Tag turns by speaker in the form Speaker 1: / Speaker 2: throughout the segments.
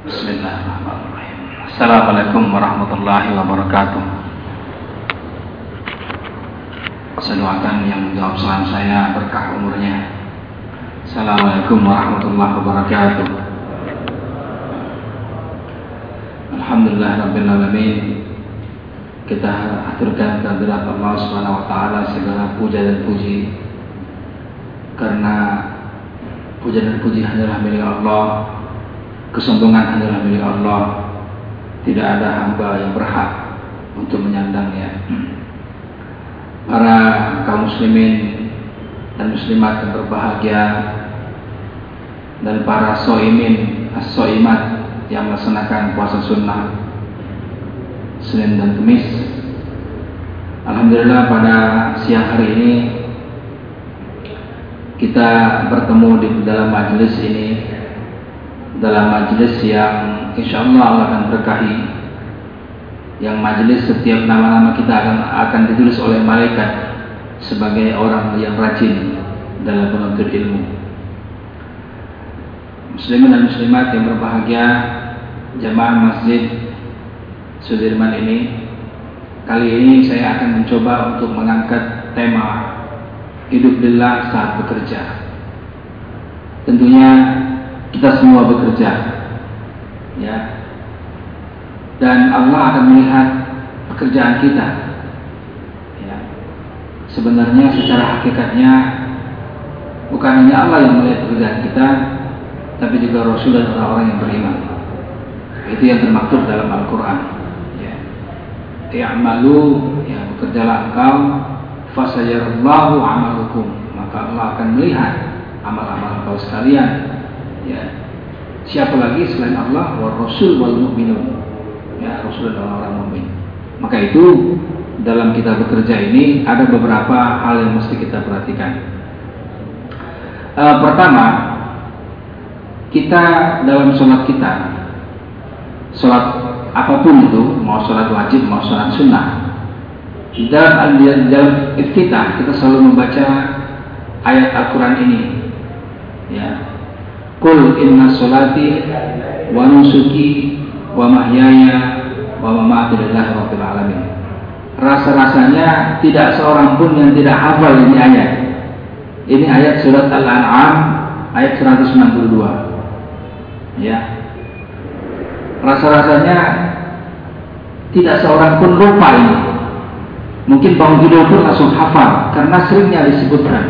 Speaker 1: Bismillahirrahmanirrahim. Assalamualaikum warahmatullahi wabarakatuh. Saya yang menjawab salam saya berkah umurnya. Assalamualaikum warahmatullahi wabarakatuh. Alhamdulillah rabbil alamin. Kita aturkan kehadirat Allah Subhanahu wa taala segala puja dan puji. Karena puja dan puji hanyalah milik Allah kesombongan adalah milik Allah. Tidak ada hamba yang berhak untuk menyandangnya. Para kaum muslimin dan muslimat yang berbahagia dan para soimin, as-soimat yang melaksanakan puasa sunnah Senin dan Kamis. Alhamdulillah pada siang hari ini kita bertemu di dalam majelis ini dalam majelis yang insya Allah Allah akan berkahi. Yang majelis setiap nama-nama kita akan akan ditulis oleh malaikat sebagai orang yang rajin dalam menuntut ilmu. Muslimin dan muslimat yang berbahagia jamaah masjid Sudirman ini kali ini saya akan mencoba untuk mengangkat tema hidup lillah saat bekerja. Tentunya kita semua bekerja. Ya. Dan Allah akan melihat pekerjaan kita. Ya. Sebenarnya secara hakikatnya bukan hanya Allah yang melihat pekerjaan kita tapi juga Rasul dan orang-orang yang beriman. Itu yang termaktub dalam Al-Quran. Ya. I'malu ya bekerjalah engkau. Fasayarallahu amalukum. Maka Allah akan melihat amal-amal engkau sekalian ya. Siapa lagi selain Allah wa rasul wal mu'minun? Ya rasul dan orang-orang mukmin. Maka itu dalam kita bekerja ini ada beberapa hal yang mesti kita perhatikan. E, pertama kita dalam sholat kita sholat apa pun itu mau sholat wajib mau sholat sunnah di dalam dalam iftitah kita selalu membaca ayat Al-Quran ini. Ya Kul inna solati wa nusuki wa mahyaya wa mamati rabbil alamin. Rasa-rasanya tidak seorang pun yang tidak hafal ini ayat. Ini ayat surat Al-An'am ayat 192. Ya. Rasa-rasanya tidak seorang pun lupa ini. Mungkin bangun tidur pun langsung hafal karena seringnya disebutkan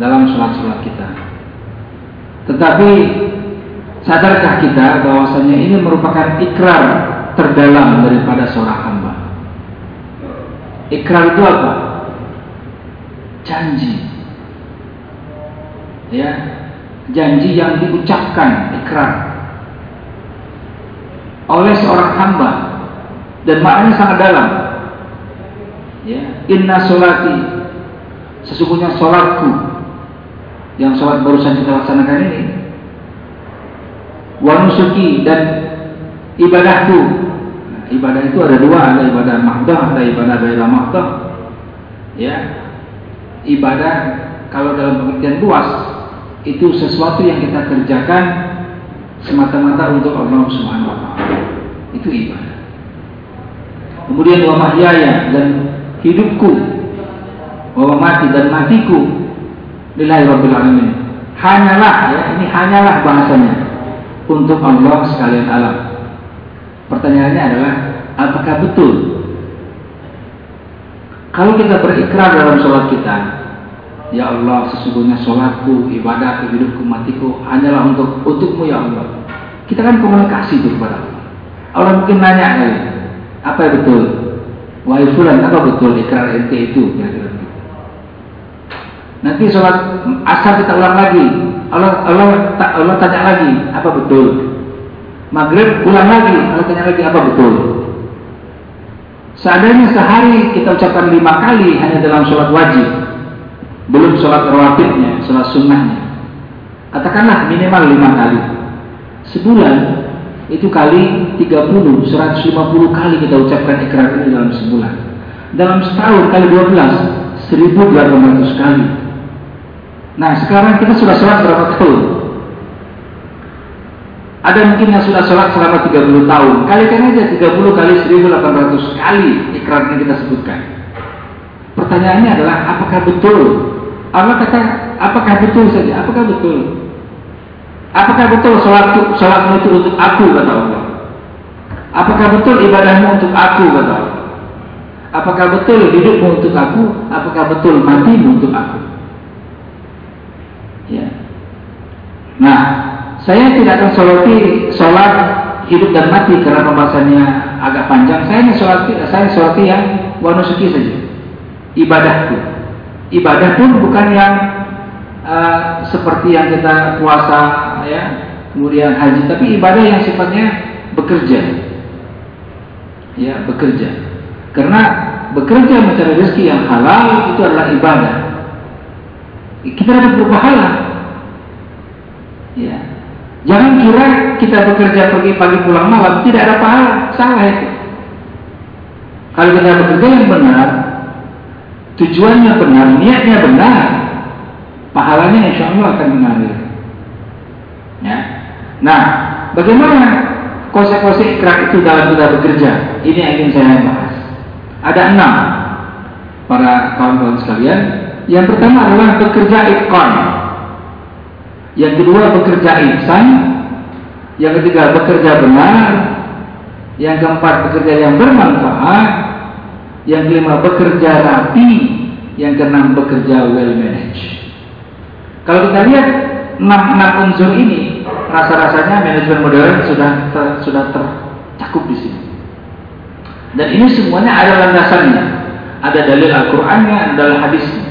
Speaker 1: dalam sholat-sholat kita. Tetapi sadarkah kita bahwasanya ini merupakan ikrar terdalam daripada seorang hamba? Ikrar itu apa? Janji. Ya, janji yang diucapkan ikrar oleh seorang hamba dan maknanya sangat dalam. Ya, inna solati sesungguhnya solatku yang sholat barusan kita laksanakan ini. Wa nusuki dan ibadahku. Nah, ibadah itu ada dua ada ibadah mahdah ada ibadah gairah mahdah ya. Ibadah kalau dalam pengertian luas itu sesuatu yang kita kerjakan semata-mata untuk Allah Subhanahu wa taala. Itu ibadah. Kemudian wa mahyaya dan hidupku wa mati dan matiku lillahi rabbil alamin. Hanyalah ya, ini hanyalah bahasanya untuk Allah sekalian alam. Pertanyaannya adalah apakah betul kalau kita berikrar dalam sholat kita, ya Allah sesungguhnya sholatku, ibadahku, hidupku, matiku hanyalah untuk untukmu ya Allah. Kita kan komunikasi itu kepada Allah. Allah mungkin nanya kali, apa yang betul? Wahai fulan, apa betul ikrar ente itu? Kira-kira Nanti sholat asar kita ulang lagi. Allah Allah Allah tanya lagi, apa betul? Maghrib ulang lagi, Allah tanya lagi apa betul? Seandainya sehari kita ucapkan lima kali hanya dalam sholat wajib, belum sholat rawatibnya, sholat sunnahnya. Katakanlah minimal lima kali. Sebulan itu kali 30, 150 kali kita ucapkan ikrar ini dalam sebulan. Dalam setahun kali 12, 1800 kali. Nah sekarang kita sudah sholat berapa tahun? Ada mungkin yang sudah sholat selama 30 tahun. Kalikan aja 30 kali 1800 kali ikrar yang kita sebutkan. Pertanyaannya adalah apakah betul? Allah kata apakah betul saja? Apakah betul? Apakah betul sholat sholatmu itu untuk aku kata Allah? Apakah betul ibadahmu untuk aku kata Allah? Apakah betul hidupmu untuk aku? Apakah betul matimu untuk aku? Ya. Nah, saya tidak akan sholati sholat hidup dan mati karena pembahasannya agak panjang. Saya hanya sholati, saya sholati yang wanusuki saja. Ibadahku. Ibadah pun bukan yang uh, seperti yang kita puasa, ya, kemudian haji, tapi ibadah yang sifatnya bekerja. Ya, bekerja. Karena bekerja mencari rezeki yang halal itu adalah ibadah. Kita dapat berpahala. Ya. Jangan kira kita bekerja pergi pagi pulang malam tidak ada pahala, salah itu. Kalau kita bekerja yang benar, tujuannya benar, niatnya benar, pahalanya insya Allah akan mengalir. Ya. Nah, bagaimana konsekuensi ikrar itu dalam kita bekerja? Ini yang ingin saya bahas. Ada enam para kawan-kawan sekalian. Yang pertama adalah bekerja ikon. Yang kedua bekerja ihsan. Yang ketiga bekerja benar. Yang keempat bekerja yang bermanfaat. Yang kelima bekerja rapi. Yang keenam bekerja well managed. Kalau kita lihat enam, enam unsur ini, rasa-rasanya manajemen modern sudah ter, sudah tercakup di sini. Dan ini semuanya ada landasannya. Ada dalil Al-Qur'annya, ada hadisnya.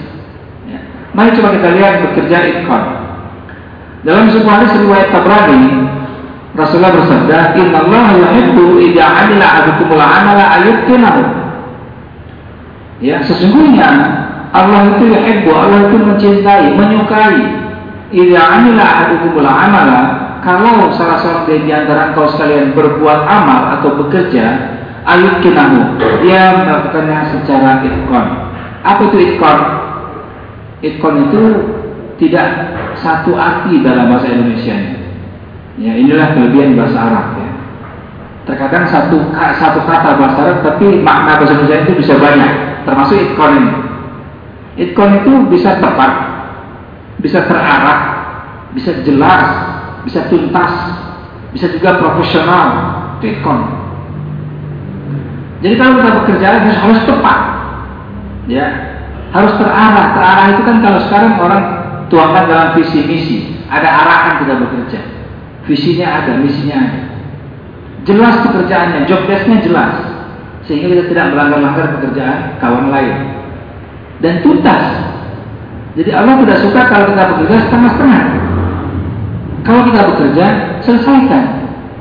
Speaker 1: Ya. Mari coba kita lihat bekerja ikon. Dalam sebuah hadis riwayat Tabrani, Rasulullah bersabda, "Inna Allah yuhibbu idza 'amila 'ahadukumul 'amala ayyukinahu." Ya, sesungguhnya Allah itu yuhibbu, Allah itu mencintai, menyukai. Idza 'amila 'ahadukumul 'amala, kalau salah seorang dari antara engkau sekalian berbuat amal atau bekerja, ayukinahu dia melakukannya secara itkon. Apa itu itkon? Itkon itu tidak satu arti dalam bahasa Indonesia ya inilah kelebihan bahasa Arab ya. Terkadang satu satu kata bahasa Arab tapi makna bahasa Indonesia itu bisa banyak termasuk itkon ini. Itkon itu bisa tepat bisa terarah bisa jelas bisa tuntas bisa juga profesional itkon. Jadi kalau kita bekerja harus, harus tepat, ya. Harus terarah. Terarah itu kan kalau sekarang orang tuangkan dalam visi misi, ada arahan kita bekerja, visinya ada, misinya ada. Jelas pekerjaannya, job desknya jelas, sehingga kita tidak melanggar-langgar pekerjaan kawan lain dan tuntas. Jadi Allah tidak suka kalau kita bekerja setengah-setengah. Kalau kita bekerja, selesaikan,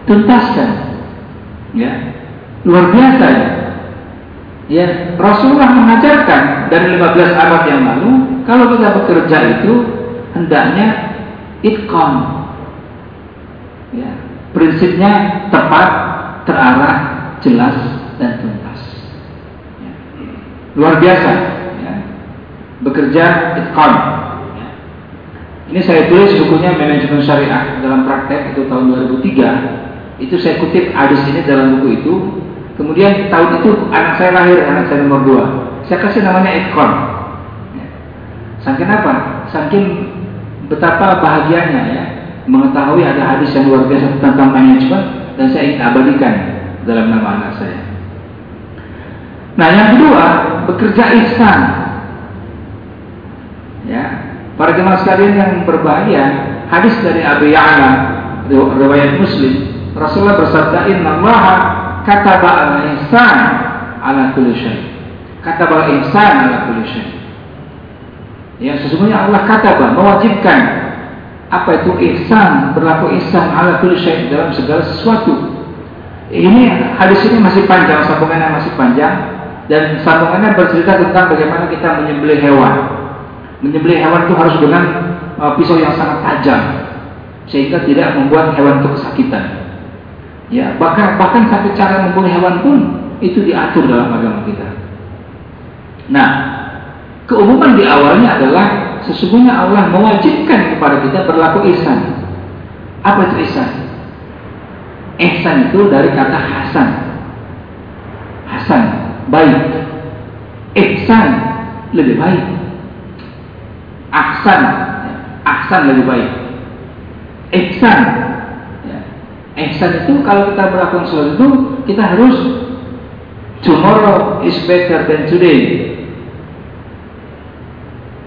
Speaker 1: tuntaskan. Ya, Luar biasa ya. Ya, Rasulullah mengajarkan dari 15 abad yang lalu, kalau kita bekerja itu hendaknya itkon. Ya, prinsipnya tepat, terarah, jelas dan tuntas. Ya. Luar biasa. Ya. Bekerja itkon. Ya. Ini saya tulis bukunya manajemen syariah dalam praktek itu tahun 2003. Itu saya kutip hadis ini dalam buku itu Kemudian tahun itu anak saya lahir, anak saya nomor dua. Saya kasih namanya Ekon. Ya. Saking apa? Saking betapa bahagianya ya mengetahui ada hadis yang luar biasa tentang manajemen dan saya ingin abadikan dalam nama anak saya. Nah yang kedua bekerja ihsan. Ya, para jemaah sekalian yang berbahagia, hadis dari Abu Ya'la riwayat Muslim, Rasulullah bersabda, "Inna Allah kata al-ihsan ala kulli syai. Kataba al-ihsan ala kulli. Ya, sesungguhnya Allah kata mewajibkan apa itu ihsan, berlaku ihsan ala kulli syai dalam segala sesuatu. Ini hadis ini masih panjang, sambungannya masih panjang dan sambungannya bercerita tentang bagaimana kita menyembelih hewan. Menyembelih hewan itu harus dengan uh, pisau yang sangat tajam sehingga tidak membuat hewan itu kesakitan. Ya, bahkan bahkan satu cara membunuh hewan pun itu diatur dalam agama kita. Nah, keumuman di awalnya adalah sesungguhnya Allah mewajibkan kepada kita berlaku ihsan. Apa itu ihsan? Ihsan itu dari kata Hasan. Hasan, baik. Ihsan lebih baik. Ahsan, ahsan lebih baik. Ihsan, ya. ihsan itu kalau kita melakukan sesuatu kita harus tomorrow is better than today.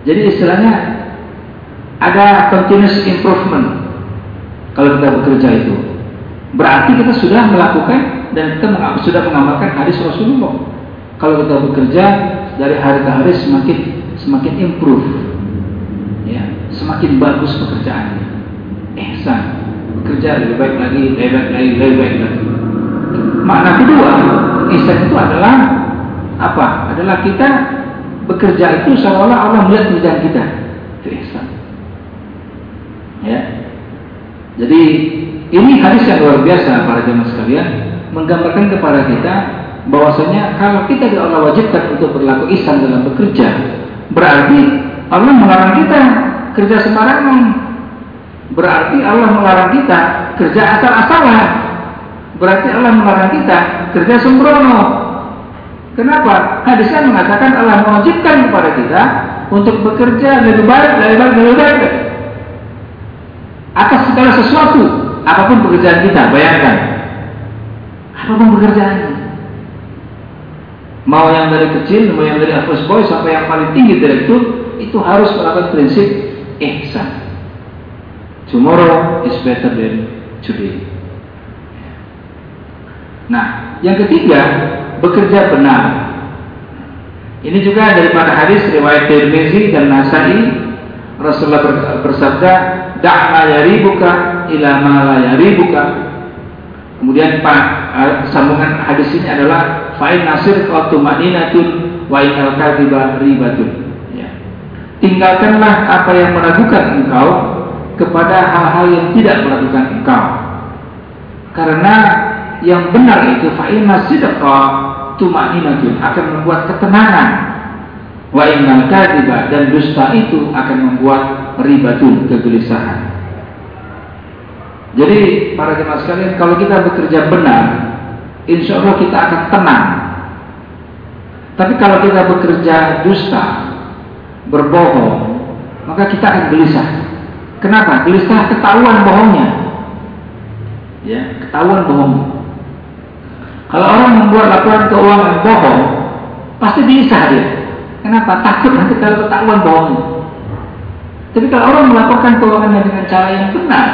Speaker 1: Jadi istilahnya ada continuous improvement kalau kita bekerja itu. Berarti kita sudah melakukan dan kita sudah mengamalkan hadis Rasulullah. Kalau kita bekerja dari hari ke hari semakin semakin improve, ya, semakin bagus pekerjaannya. Ihsan, bekerja lebih baik lagi, lebih baik lagi, lebih baik lagi. Makna kedua, ihsan itu adalah apa? Adalah kita bekerja itu seolah-olah Allah melihat kerjaan kita. Itu ihsan. Ya. Jadi ini hadis yang luar biasa para jemaah sekalian menggambarkan kepada kita bahwasanya kalau kita di Allah wajibkan untuk berlaku ihsan dalam bekerja, berarti Allah melarang kita kerja sembarangan. Berarti Allah melarang kita kerja asal-asalan. Berarti Allah melarang kita kerja sembrono. Kenapa? Hadisnya mengatakan Allah mewajibkan kepada kita untuk bekerja lebih baik, lebih baik, lebih baik atas segala sesuatu, apa pun pekerjaan kita. Bayangkan, apa pun pekerjaannya, mau yang dari kecil, mau yang dari office boy sampai yang paling tinggi direktur, itu harus melakukan prinsip ihsan. Tomorrow is better than today. Nah, yang ketiga bekerja benar. Ini juga daripada hadis riwayat Tirmizi dan Nasai Rasulullah bersabda, "Da'ma yaribuka ila ma la yaribuka." Kemudian Pak eh, sambungan hadis ini adalah fa'in nasir qatu madinatun wa inal kadhiba ribatun. Ya. Tinggalkanlah apa yang meragukan engkau kepada hal-hal yang tidak meragukan engkau. Karena yang benar itu fa'in sidqa tumaninatun akan membuat ketenangan. Wa innal kadhiba dan dusta itu akan membuat ribatun kegelisahan. Jadi para jemaah sekalian kalau kita bekerja benar insya Allah kita akan tenang. Tapi kalau kita bekerja dusta berbohong maka kita akan gelisah. Kenapa? gelisah ketahuan bohongnya. Ya ketahuan bohongnya kalau orang membuat laporan keuangan bohong, pasti bisa dia. Kenapa? Takut nanti kalau ketahuan bohong. Tapi kalau orang melaporkan keuangannya dengan cara yang benar,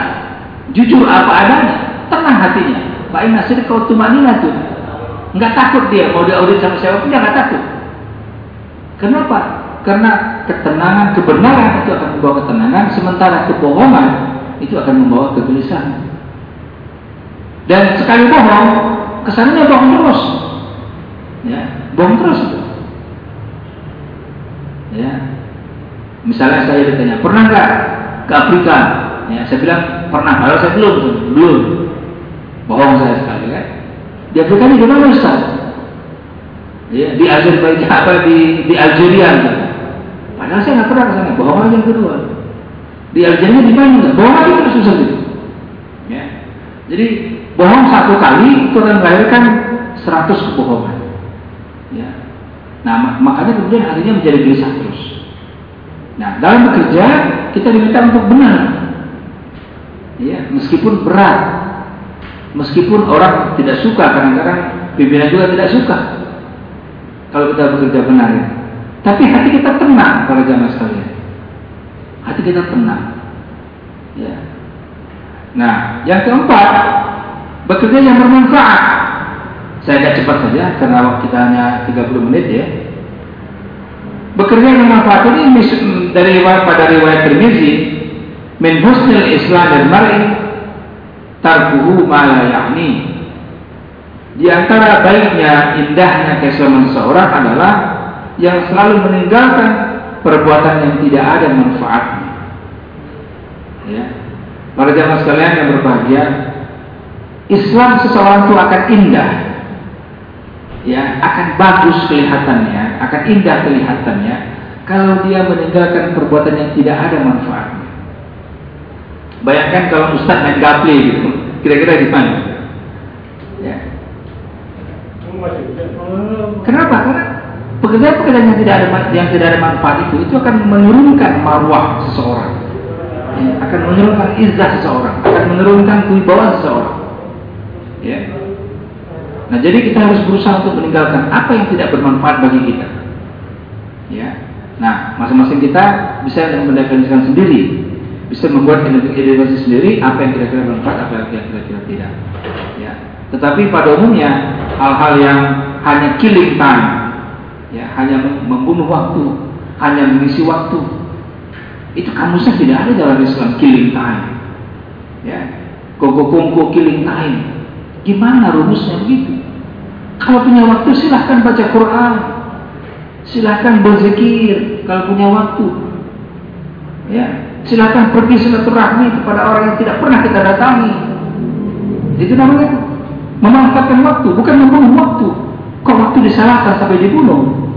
Speaker 1: jujur apa adanya, tenang hatinya. Pak Nasir kau tumanina tuh. Enggak takut dia mau diaudit sama siapa pun dia enggak takut. Kenapa? Karena ketenangan, kebenaran itu akan membawa ketenangan, sementara kebohongan itu akan membawa kegelisahan. Dan sekali bohong, kesannya bohong terus. Ya, bohong terus itu. Ya. Misalnya saya ditanya, pernah nggak ke Afrika? Ya, saya bilang pernah. Kalau saya belum, belum. Bohong saya sekali kan. Di Afrika ini di mana Ustaz? Ya, di Azerbaijan apa di di Algeria. Gitu. Padahal saya nggak pernah ke sana. Bohong aja yang kedua. Di Algeria di mana? Bohong aja terus gitu. Ya. Jadi bohong satu kali itu akan melahirkan seratus kebohongan. Ya. Nah, makanya kemudian hatinya menjadi gelisah terus. Nah, dalam bekerja kita diminta untuk benar. Ya, meskipun berat, meskipun orang tidak suka, kadang-kadang pimpinan juga tidak suka kalau kita bekerja benar. Ya. Tapi hati kita tenang para jamaah sekalian. Hati kita tenang. Ya. Nah, yang keempat, bekerja yang bermanfaat. Saya agak cepat saja karena waktu kita hanya 30 menit ya. Bekerja yang bermanfaat ini dari riwayat pada riwayat Tirmizi min husnil Islam dan mar'i tarkuhu ma. Di antara baiknya, indahnya keislaman seseorang adalah yang selalu meninggalkan perbuatan yang tidak ada manfaatnya. Ya. Para jamaah sekalian yang berbahagia, Islam seseorang itu akan indah. Ya akan bagus kelihatannya akan indah kelihatannya kalau dia meninggalkan perbuatan yang tidak ada manfaatnya. Bayangkan kalau Ustadz main gaple gitu kira-kira di mana? Ya. kenapa? Karena pekerjaan-pekerjaan yang tidak ada yang tidak ada manfaat itu itu akan menurunkan marwah seseorang. Ya, akan menurunkan izah seseorang akan menurunkan kewibawaan seseorang ya nah jadi kita harus berusaha untuk meninggalkan apa yang tidak bermanfaat bagi kita ya nah masing-masing kita bisa mendefinisikan sendiri bisa membuat identitas sendiri apa yang kira-kira bermanfaat apa yang kira-kira tidak ya tetapi pada umumnya hal-hal yang hanya killing time ya hanya membunuh waktu, hanya mengisi waktu. Itu kamusnya tidak ada dalam Islam killing time. Ya, koko kongko killing time. Gimana rumusnya begitu? Kalau punya waktu silahkan baca Quran, silahkan berzikir kalau punya waktu. Ya, silahkan pergi silaturahmi kepada orang yang tidak pernah kita datangi. Itu namanya memanfaatkan waktu, bukan membunuh waktu. Kok waktu disalahkan sampai dibunuh?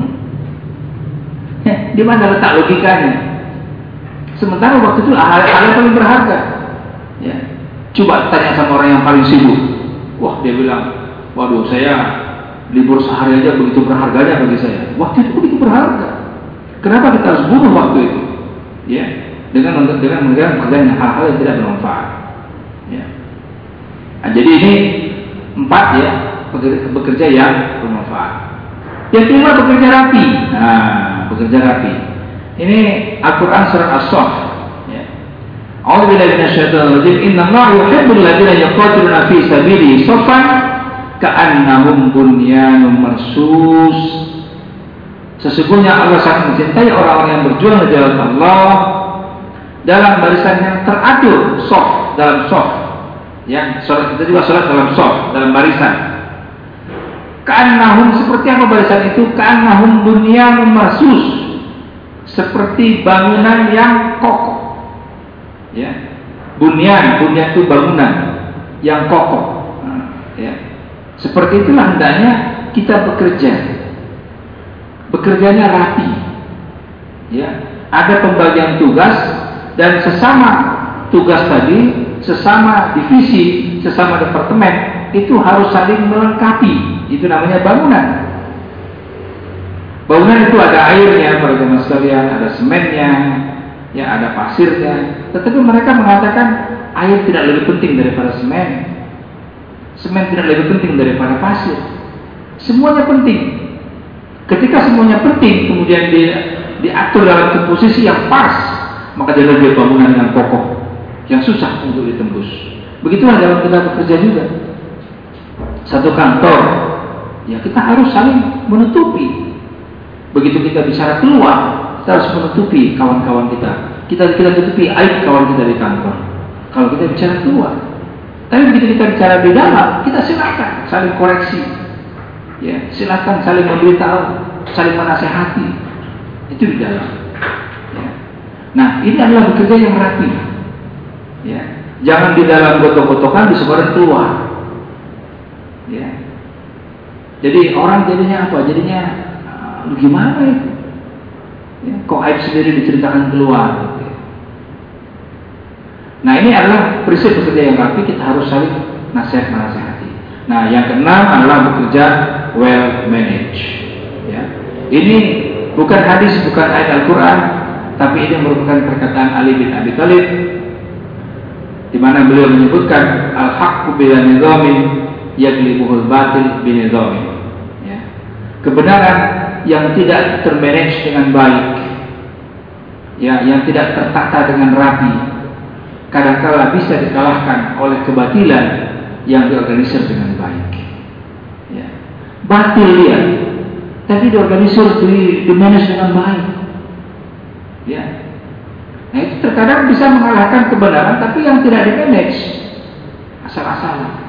Speaker 1: Ya, di mana letak logikanya? Sementara waktu itu hal, hal yang paling berharga. Ya. Coba tanya sama orang yang paling sibuk. Wah, dia bilang, waduh saya libur sehari aja begitu berharganya bagi saya. Waktu itu begitu berharga. Kenapa kita harus bunuh waktu itu? Ya, dengan dengan mengerjakan hal-hal yang tidak bermanfaat. Ya. Nah, jadi ini empat ya bekerja yang bermanfaat. Yang kelima bekerja rapi. Nah, bekerja rapi. Ini Al-Quran surat As-Saff. Ya. A'udzubillahi minasyaitonir rajim. Inna Allah yuhibbul ladzina yuqatiluna fi sabilihi saffan ka'annahum bunyanun marsus. Sesungguhnya Allah sangat mencintai orang-orang yang berjuang di jalan Allah dalam barisan yang teratur, soft dalam soft. Ya, sholat kita juga sholat dalam soft, dalam barisan. Ka'annahum seperti apa barisan itu? Ka'annahum dunia marsus. Seperti bangunan yang kokoh. Ya. Bunyan, bunyan itu bangunan yang kokoh. Nah, ya. Seperti itulah hendaknya kita bekerja. Bekerjanya rapi. Ya. Ada pembagian tugas dan sesama tugas tadi, sesama divisi, sesama departemen itu harus saling melengkapi itu namanya bangunan. Bangunan itu ada airnya, para jemaah sekalian, ada semennya, ya ada pasirnya. Tetapi mereka mengatakan air tidak lebih penting daripada semen. Semen tidak lebih penting daripada pasir. Semuanya penting. Ketika semuanya penting, kemudian di, diatur dalam posisi yang pas, maka jadi lebih bangunan yang kokoh, yang susah untuk ditembus. Begitulah dalam kita bekerja juga. Satu kantor ya kita harus saling menutupi. Begitu kita bicara keluar, kita harus menutupi kawan-kawan kita. Kita kita tutupi aib kawan kita di kantor. Kalau kita bicara keluar, tapi begitu kita bicara dalam, kita silakan saling koreksi. Ya, silakan saling memberitahu, saling menasehati. Itu di dalam. Ya. Nah, ini adalah bekerja yang rapi. Ya. Jangan di dalam gotok-gotokan, di sebarang keluar. Ya. Jadi orang jadinya apa? Jadinya uh, gimana itu? Ya, kok aib sendiri diceritakan keluar? Gitu. Nah ini adalah prinsip bekerja yang rapi kita harus saling nasihat menasehati. Nah yang keenam adalah bekerja well managed. Ya. Ini bukan hadis, bukan ayat Al-Quran, tapi ini merupakan perkataan Ali bin Abi Thalib di mana beliau menyebutkan al-haqqu bila nizamin yaglibuhul batil binidhamin kebenaran yang tidak termanage dengan baik, ya, yang tidak tertata dengan rapi, kadangkala bisa dikalahkan oleh kebatilan yang diorganisir dengan baik. Ya. Batil dia, tapi diorganisir di, di manage dengan baik. Ya. Nah itu terkadang bisa mengalahkan kebenaran, tapi yang tidak di manage asal-asalan.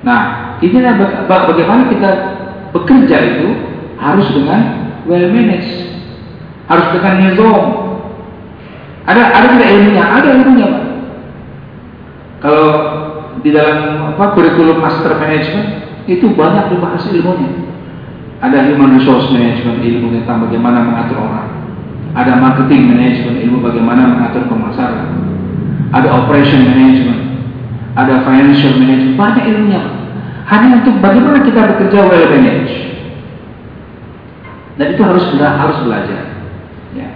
Speaker 1: Nah, inilah bagaimana kita bekerja itu harus dengan well managed, harus dengan nizam. Ada ada tidak ilmunya? Ada ilmunya, Pak. Kalau di dalam apa kurikulum master management itu banyak dibahas ilmunya. Ada human resource management ilmu tentang bagaimana mengatur orang. Ada marketing management ilmu bagaimana mengatur pemasaran. Ada operation management ada financial management, banyak ilmunya. hanya untuk bagaimana kita bekerja well managed. Dan itu harus harus belajar. Ya.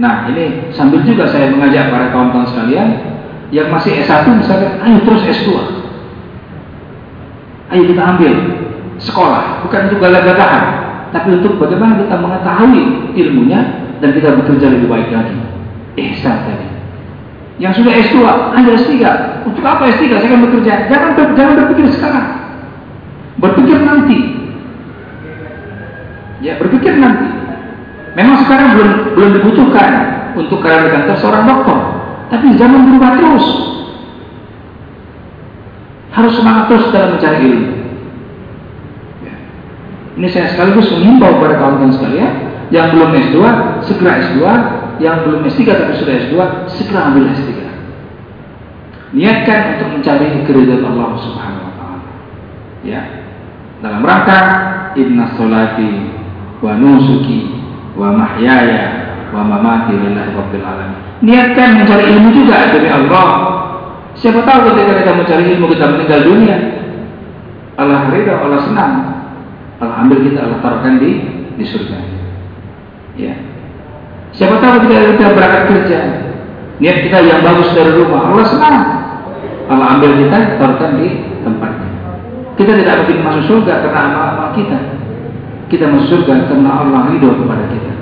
Speaker 1: Nah ini sambil juga saya mengajak para kawan-kawan sekalian yang masih S1 misalkan, ayo terus S2. Ayo kita ambil sekolah, bukan untuk gagah-gagahan, tapi untuk bagaimana kita mengetahui ilmunya dan kita bekerja lebih baik lagi. Ihsan tadi. Yang sudah S2, ayo S3. Untuk apa S3? Saya akan bekerja. Jangan jangan berpikir sekarang. Berpikir nanti. Ya, berpikir nanti. Memang sekarang belum belum dibutuhkan untuk karyawan di kantor seorang dokter. Tapi zaman berubah terus. Harus semangat terus dalam mencari ilmu. Ya. Ini saya sekaligus mengimbau kepada kawan-kawan sekalian yang belum S2, segera S2, yang belum S3 tapi sudah S2, segera ambil S3. Niatkan untuk mencari keridhaan Allah Subhanahu wa taala. Ya. Dalam rangka inna salati wa nusuki wa mahyaya wa mamati lillahi rabbil alamin. Niatkan mencari ilmu juga demi Allah. Siapa tahu ketika kita mencari ilmu kita meninggal dunia, Allah ridha, Allah senang. Allah ambil kita, Allah taruhkan di di surga. Ya. Siapa tahu ketika kita berangkat kerja, niat kita yang bagus dari rumah, Allah senang. Allah ambil kita, taruhkan di tempatnya. Kita tidak mungkin masuk surga karena amal-amal kita. Kita masuk surga karena Allah ridho kepada kita.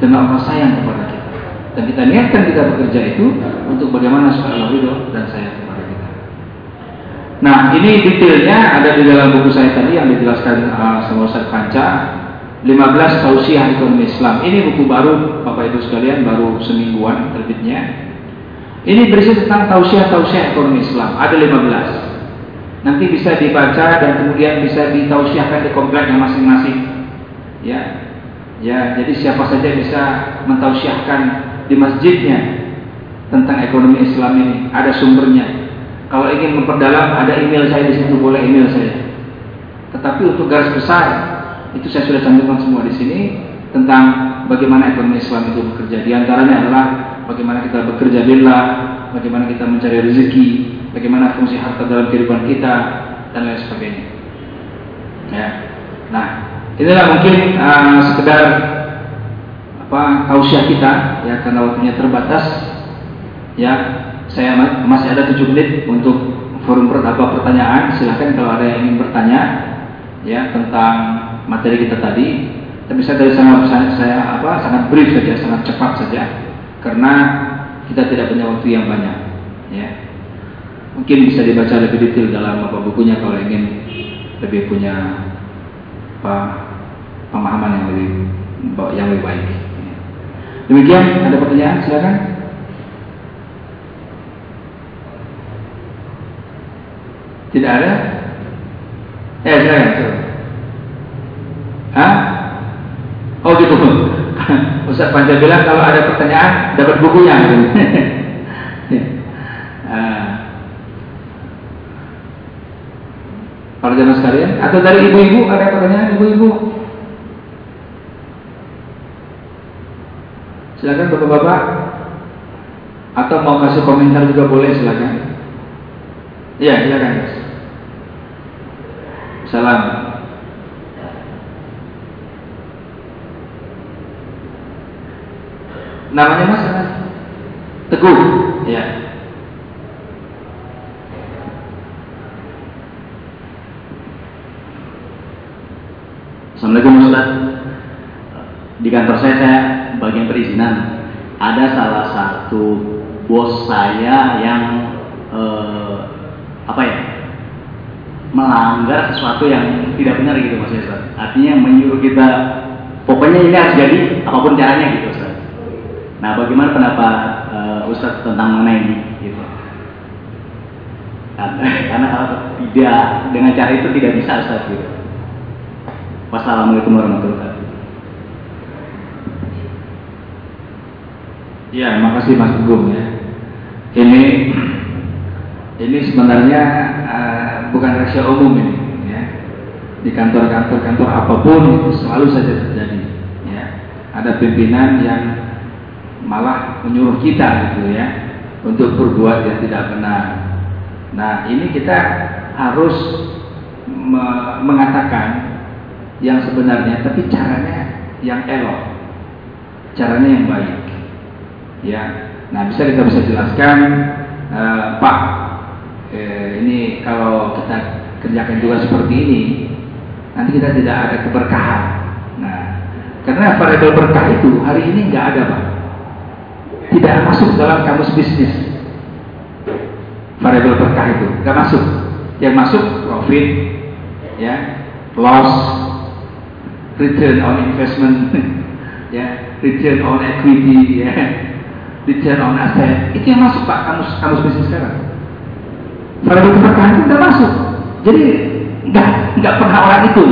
Speaker 1: Karena Allah sayang kepada kita. Dan kita niatkan kita bekerja itu untuk bagaimana supaya Allah ridho dan sayang kepada kita. Nah, ini detailnya ada di dalam buku saya tadi yang dijelaskan uh, sama Ustaz Panca 15 tausiah ekonomi Islam. Ini buku baru Bapak Ibu sekalian baru semingguan terbitnya. Ini berisi tentang tausiah-tausiah ekonomi Islam. Ada 15. Nanti bisa dibaca dan kemudian bisa ditausiahkan di kompleknya masing-masing. Ya. Ya, jadi siapa saja bisa mentausiahkan di masjidnya tentang ekonomi Islam ini. Ada sumbernya. Kalau ingin memperdalam, ada email saya di situ, boleh email saya. Tetapi untuk garis besar, itu saya sudah cantumkan semua di sini tentang bagaimana ekonomi Islam itu bekerja. Di antaranya adalah bagaimana kita bekerja lillah, bagaimana kita mencari rezeki, bagaimana fungsi harta dalam kehidupan kita dan lain sebagainya. Ya. Nah, inilah mungkin uh, sekedar apa tausiah kita ya karena waktunya terbatas. Ya, saya masih ada 7 menit untuk forum apa pertanyaan. Silahkan kalau ada yang ingin bertanya ya tentang materi kita tadi. Tapi saya dari sangat saya, saya apa sangat brief saja, sangat cepat saja karena kita tidak punya waktu yang banyak ya mungkin bisa dibaca lebih detail dalam apa bukunya kalau ingin lebih punya apa pemahaman yang lebih yang lebih baik demikian ada pertanyaan silakan tidak ada eh silakan Hah? Oh gitu Ustaz Panca bilang kalau ada pertanyaan dapat bukunya. uh, para jamaah sekalian, atau dari ibu-ibu ada pertanyaan ibu-ibu? Silakan bapak-bapak. Atau mau kasih komentar juga boleh silakan. Iya silakan. Salam. Namanya Mas Teguh. Ya.
Speaker 2: Assalamualaikum Ustaz. Di kantor saya saya bagian perizinan. Ada salah satu bos saya yang eh, apa ya melanggar sesuatu yang tidak benar gitu Mas Ustaz. Artinya menyuruh kita pokoknya ini harus jadi apa pun caranya gitu. Nah, bagaimana pendapat uh, Ustadz tentang mengenai ini? Gitu. Karena, karena kalau tidak dengan cara itu tidak bisa Ustadz gitu. Wassalamualaikum warahmatullahi wabarakatuh.
Speaker 1: Ya, makasih Mas Teguh ya. Ini ini sebenarnya uh, bukan rahasia umum ini ya. Di kantor-kantor kantor apa pun itu selalu saja terjadi ya. Ada pimpinan yang malah menyuruh kita gitu ya untuk berbuat yang tidak benar. Nah ini kita harus me mengatakan yang sebenarnya, tapi caranya yang elok, caranya yang baik. Ya, nah bisa kita bisa jelaskan, uh, Pak, eh, ini kalau kita kerjakan juga seperti ini, nanti kita tidak ada keberkahan. Nah, karena variabel berkah itu hari ini nggak ada, Pak. Tidak masuk dalam kamus bisnis. Variabel berkah itu nggak masuk. Yang masuk profit, ya, loss, return on investment, ya, return on equity, ya, return on asset. Itu yang masuk Pak kamus kamus bisnis sekarang. Variabel keberkahan itu tidak masuk. Jadi nggak nggak pernah orang itu.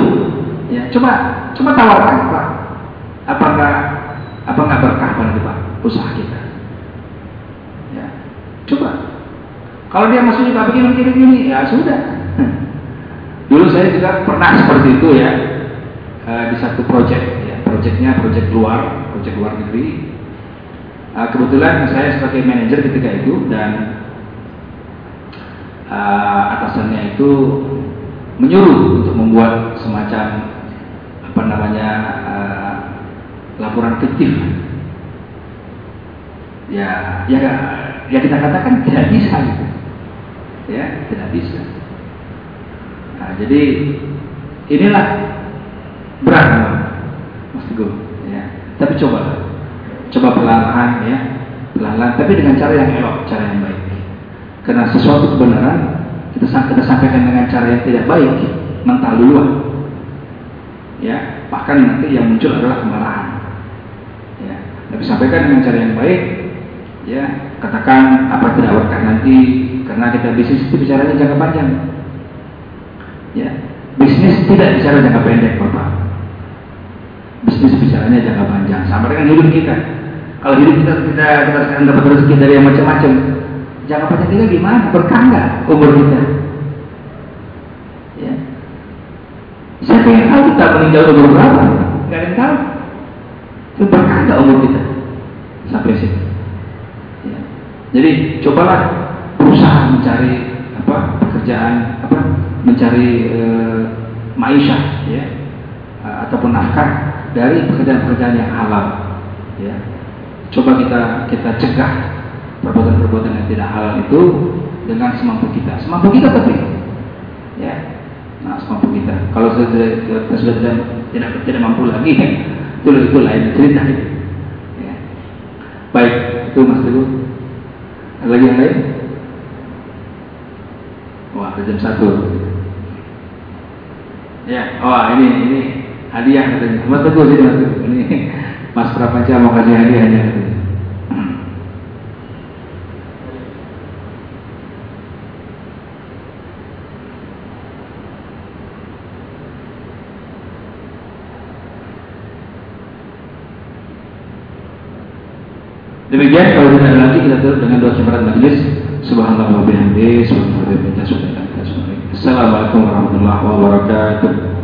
Speaker 1: Ya, coba coba tawarkan Pak. Apakah apa nggak berkah pada Pak usaha kita? Ya, coba. Kalau dia masuk juga begini begini begini, ya sudah. Dulu saya juga pernah seperti itu ya uh, di satu proyek ya proyeknya proyek luar proyek luar negeri. Uh, kebetulan saya sebagai manajer ketika itu dan uh, atasannya itu menyuruh untuk membuat semacam apa namanya laporan fiktif. Ya ya ya kita katakan tidak bisa gitu ya tidak bisa nah, jadi inilah berat Mas Teguh ya. Tapi coba coba perlahan ya, pelan tapi dengan cara yang elok, cara yang baik. Karena sesuatu kebenaran kita kita sampaikan dengan cara yang tidak baik, mentah duluan. Ya, bahkan nanti yang muncul adalah kemarahan. Ya, tapi sampaikan dengan cara yang baik, ya, katakan apa tidak berkah nanti karena kita bisnis itu bicaranya jangka panjang. Ya, bisnis tidak bicara jangka pendek, Bapak. Bisnis bicaranya jangka panjang sama dengan hidup kita. Kalau hidup kita kita kita sekarang dapat rezeki dari yang macam-macam jangka panjang kita gimana? Berkah nggak umur kita. Ya. Saya pengen tahu kita meninggal umur berapa? Nggak ada yang tahu. Itu berkah umur kita. Sampai situ. Ya. jadi cobalah berusaha mencari apa pekerjaan apa mencari e, maisha ya ataupun nafkah dari pekerjaan-pekerjaan yang halal. Ya. Coba kita kita cegah perbuatan-perbuatan yang tidak halal itu dengan semampu kita. Semampu kita tapi ya. Nah, semampu kita. Kalau sudah kita sudah tidak tidak, tidak mampu lagi, ya, itu itu lain cerita. Ya. Baik, itu Mas Teguh. Lagi yang lain? Wah, ada jam satu. Ya, oh ini ini hadiah katanya. Mas Teguh sini Mas Teguh. Ini Mas Prapanca mau kasih hadiahnya. Demikian kalau tidak ada lagi kita tutup dengan doa kifarat majelis. Subhanallah wa bihamdihi, subhanallah wa bihamdihi, Assalamualaikum warahmatullahi wabarakatuh.